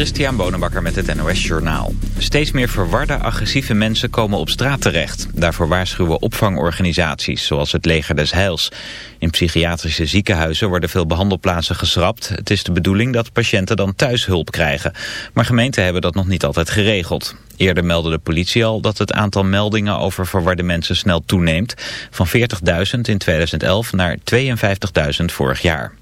Christian Bonenbakker met het NOS Journaal. Steeds meer verwarde, agressieve mensen komen op straat terecht. Daarvoor waarschuwen opvangorganisaties, zoals het Leger des Heils. In psychiatrische ziekenhuizen worden veel behandelplaatsen geschrapt. Het is de bedoeling dat patiënten dan thuis hulp krijgen. Maar gemeenten hebben dat nog niet altijd geregeld. Eerder meldde de politie al dat het aantal meldingen over verwarde mensen snel toeneemt. Van 40.000 in 2011 naar 52.000 vorig jaar.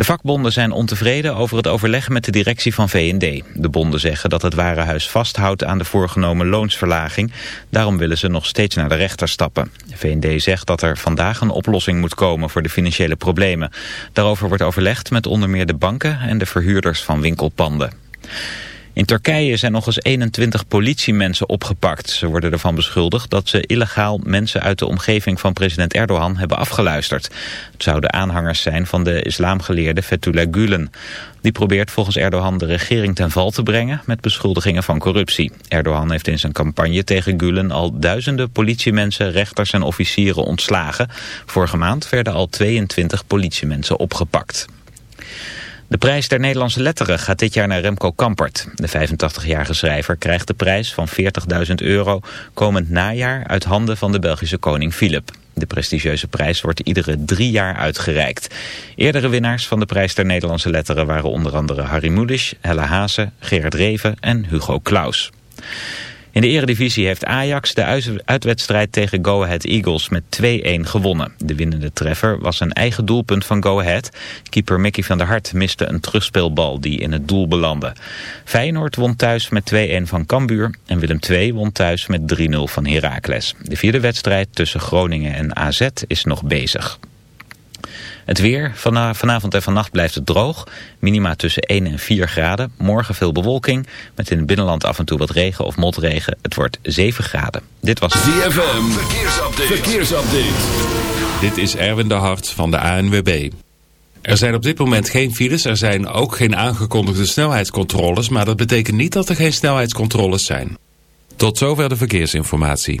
De vakbonden zijn ontevreden over het overleg met de directie van V&D. De bonden zeggen dat het Warenhuis vasthoudt aan de voorgenomen loonsverlaging. Daarom willen ze nog steeds naar de rechter stappen. V&D zegt dat er vandaag een oplossing moet komen voor de financiële problemen. Daarover wordt overlegd met onder meer de banken en de verhuurders van winkelpanden. In Turkije zijn nog eens 21 politiemensen opgepakt. Ze worden ervan beschuldigd dat ze illegaal mensen uit de omgeving van president Erdogan hebben afgeluisterd. Het zouden aanhangers zijn van de islamgeleerde Fethullah Gulen. Die probeert volgens Erdogan de regering ten val te brengen met beschuldigingen van corruptie. Erdogan heeft in zijn campagne tegen Gulen al duizenden politiemensen, rechters en officieren ontslagen. Vorige maand werden al 22 politiemensen opgepakt. De prijs der Nederlandse letteren gaat dit jaar naar Remco Kampert. De 85-jarige schrijver krijgt de prijs van 40.000 euro komend najaar uit handen van de Belgische koning Filip. De prestigieuze prijs wordt iedere drie jaar uitgereikt. Eerdere winnaars van de prijs der Nederlandse letteren waren onder andere Harry Mulisch, Helle Haase, Gerard Reven en Hugo Claus. In de eredivisie heeft Ajax de uitwedstrijd tegen Go Ahead Eagles met 2-1 gewonnen. De winnende treffer was een eigen doelpunt van Go Ahead. Keeper Mickey van der Hart miste een terugspeelbal die in het doel belandde. Feyenoord won thuis met 2-1 van Cambuur en Willem II won thuis met 3-0 van Heracles. De vierde wedstrijd tussen Groningen en AZ is nog bezig. Het weer. Vanavond en vannacht blijft het droog. Minima tussen 1 en 4 graden. Morgen veel bewolking. Met in het binnenland af en toe wat regen of motregen. Het wordt 7 graden. Dit was ZFM. Verkeersupdate. Verkeersupdate. Dit is Erwin de Hart van de ANWB. Er zijn op dit moment geen files. Er zijn ook geen aangekondigde snelheidscontroles. Maar dat betekent niet dat er geen snelheidscontroles zijn. Tot zover de verkeersinformatie.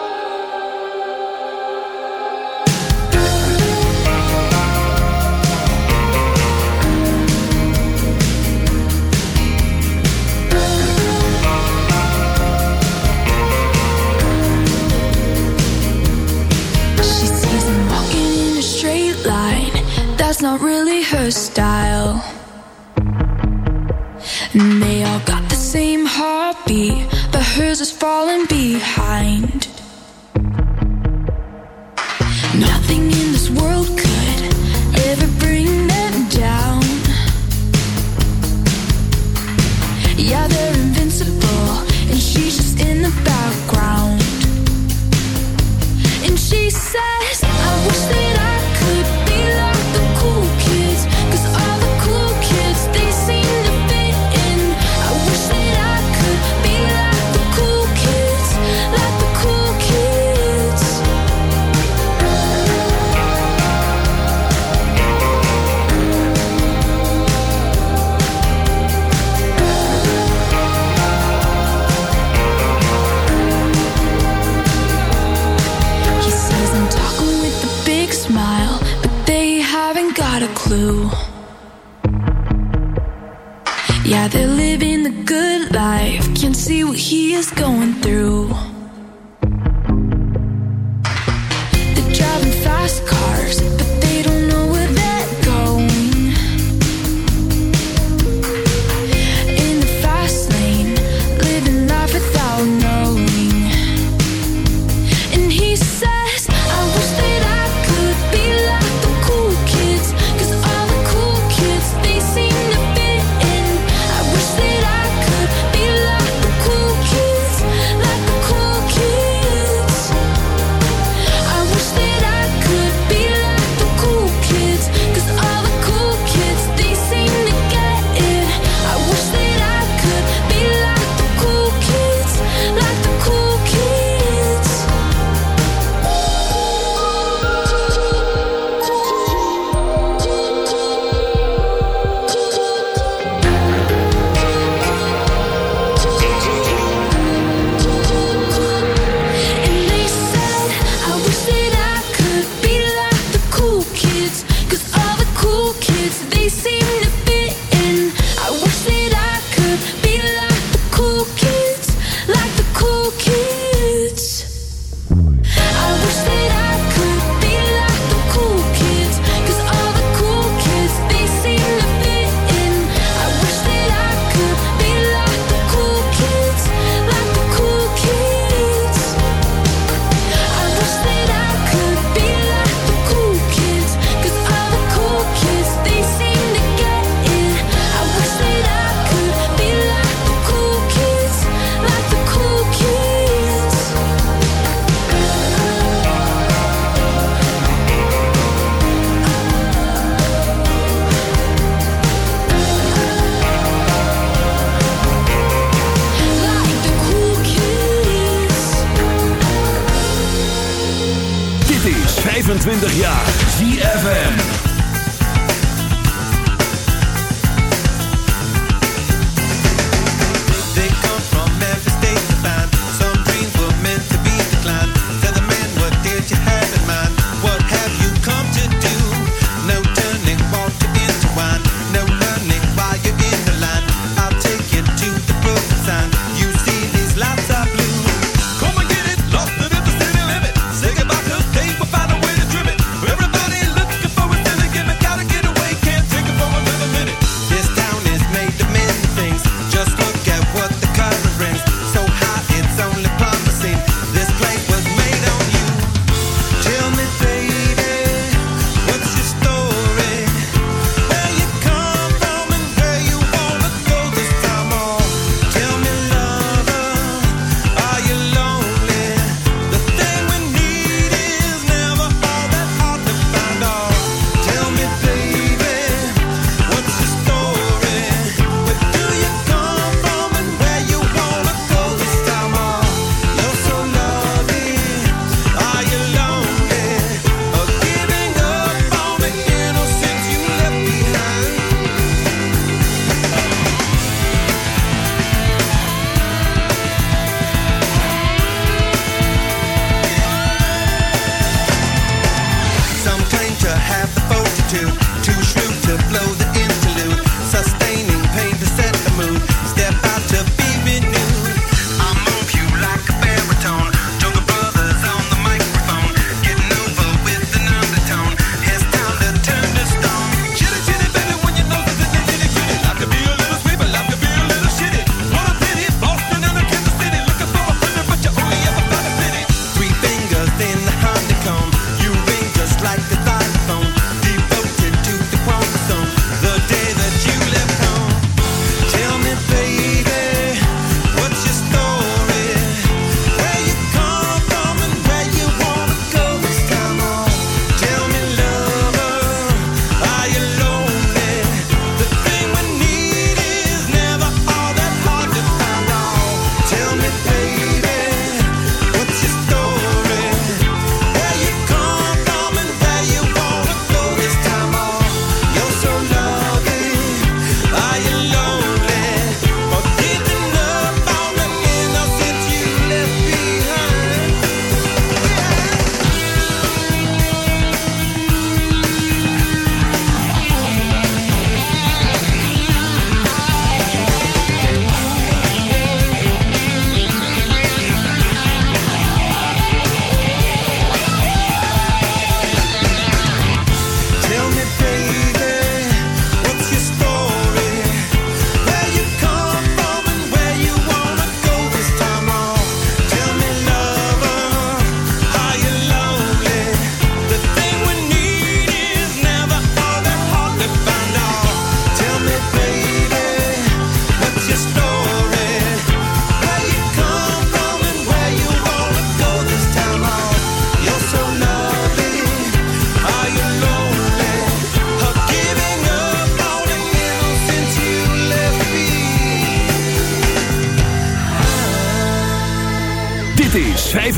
Behind.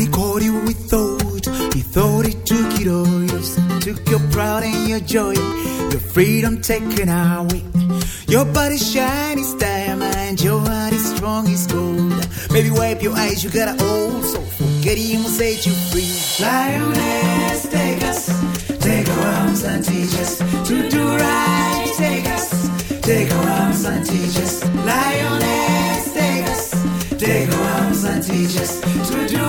When he called you, he thought, he thought he took it all. Took your pride and your joy, your freedom taken away. Your body shiny as diamond, your heart is strong as gold. Baby, wipe your eyes, you got an old soul. Forget him will set you free. Lioness, take us, take our arms and teach us to do right. Take us, take our arms and teach us. Lioness, take us, take our arms and teach us to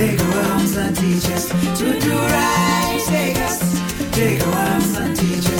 take our arms and teach us to do right. Take us, take our arms and teach us.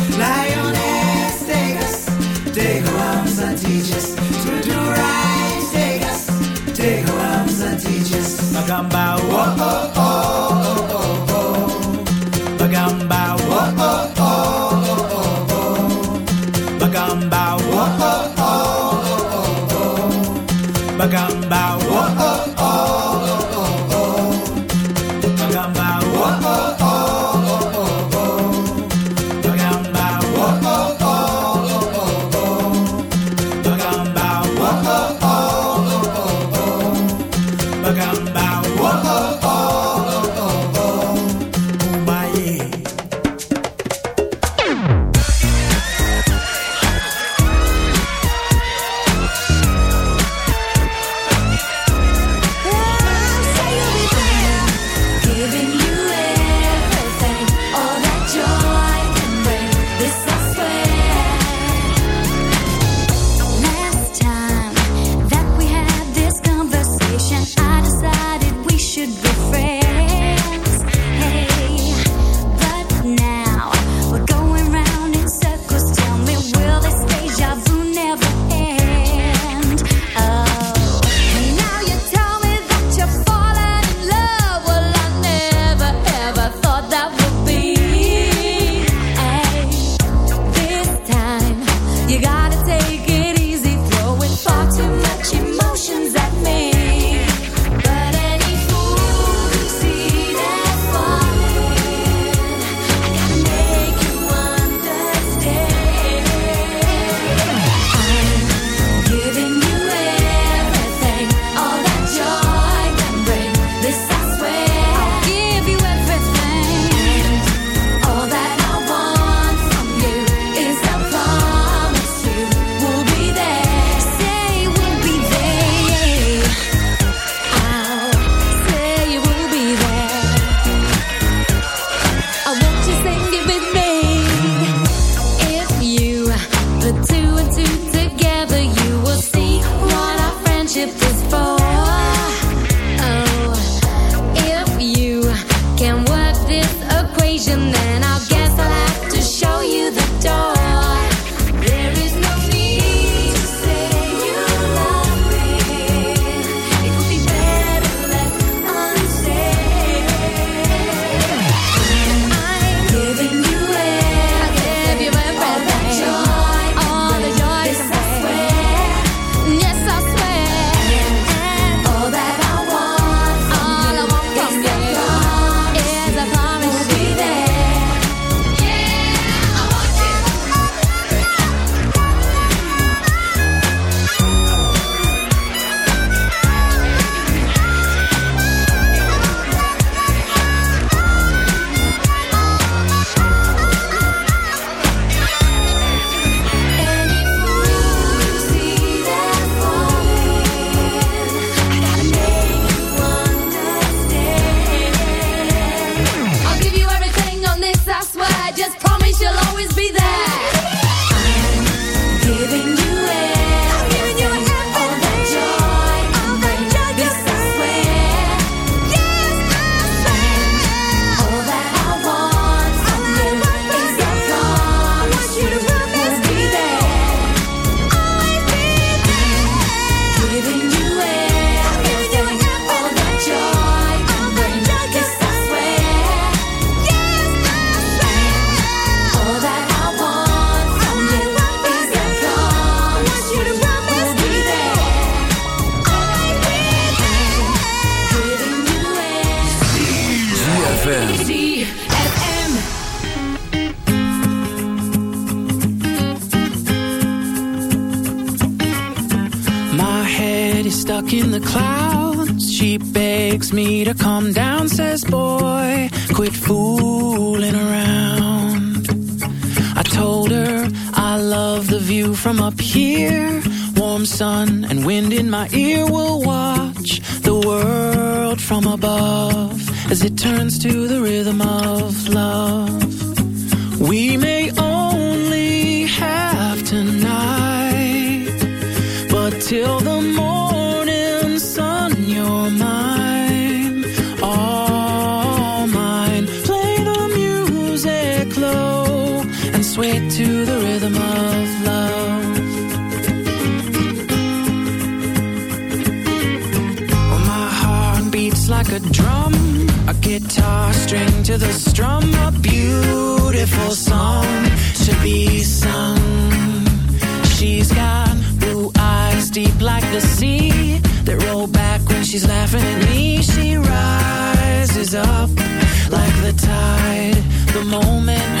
Gotta take deep like the sea that roll back when she's laughing at me. She rises up like the tide, the moment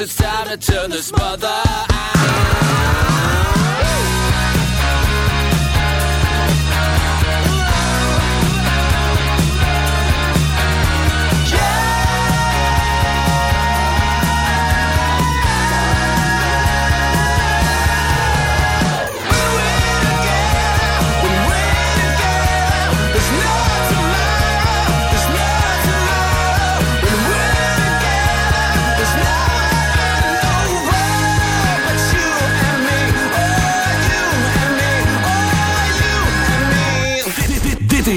it's time to turn this mother out.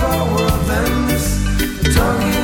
lower than this. Talking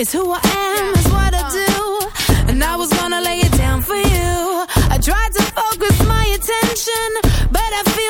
It's who I am, it's what I do. And I was gonna lay it down for you. I tried to focus my attention, but I feel